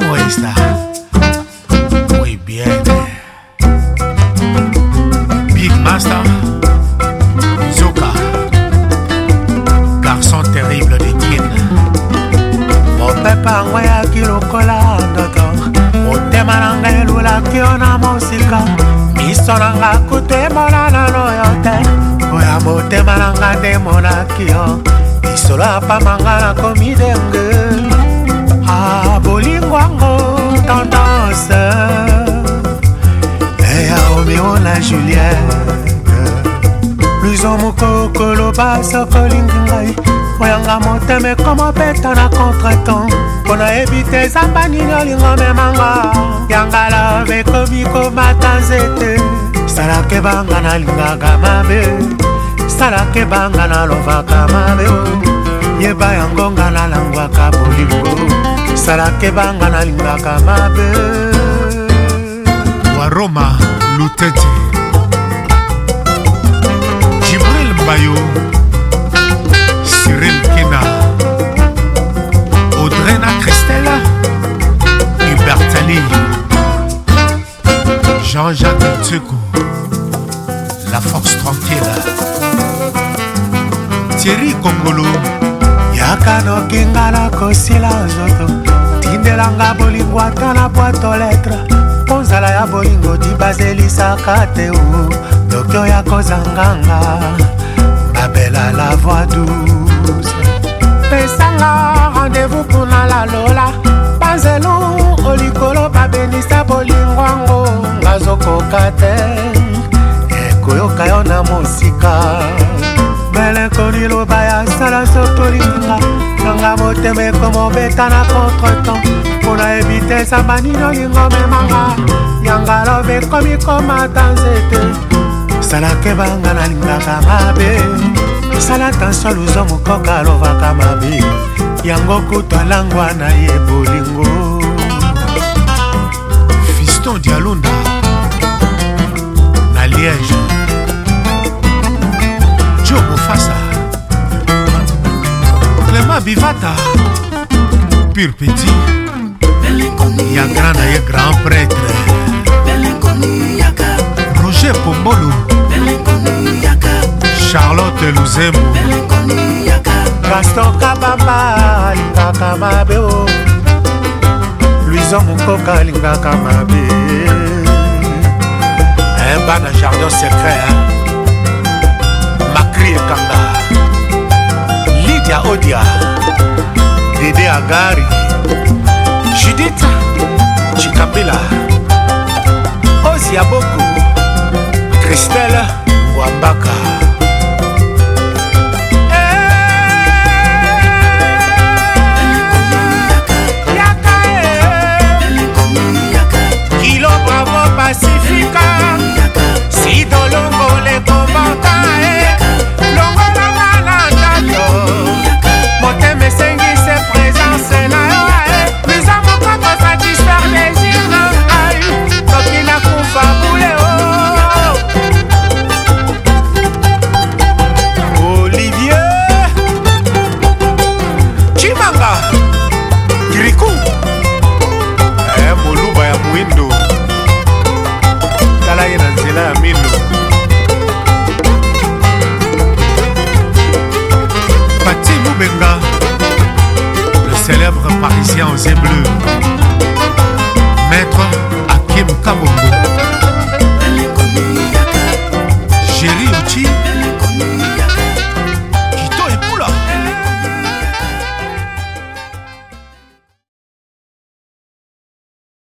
¿Cómo está? Muy bien. Big Master. Zuka. Garçon terrible de Kin. mopepe yango eyaki lokola ndoto motema na ngai elulaki yo na mosika miso na nga kutu emona nano yo te oya motema na nga nde emonaki yo lisolo apamanga nakomi denge julien luzo moko koloba soko olingi ngai oyanga motema ekoma peta na contretemps mpo nayebi te ezamba nini olingo memanga yanga love ekomi komata nzete salaka ebanga nalingaka mabe salaka ebanga nalobaka mabe oh. yeba yango nga nalangwaka bolingo salaka ebanga nalingaka mabe waroma lutete bayo cyril kena audrena christelle hubertali jean-jacques tsuku la force tranquille thierry kongolo yaka nokinga na kosila nzoto tindelanga bolingo ata na bwato letre mpo nzala ya bolingo dibazelisaka te o dokio ya kozanganga tika sokolinga nanga motema ekomobeta na contretemps mpo na evite samba nini olingo memanga yanga lobe ekomi komata nzete salake banga nalingaka mabe sala tanso luzo mokoka alobaka mabe yango kutu alangwa na ye bolingo fiston dialunda na liege pur petit ya grand na ye grand prêtre roger pombolo charlotte luzembo gaston kabamba alingaka mabe o oh. luison mokoka alingaka mabe eba na jardin secret makri ekanga ngari judita chikapila osi ya boko kristele wambaka On c'est bleu.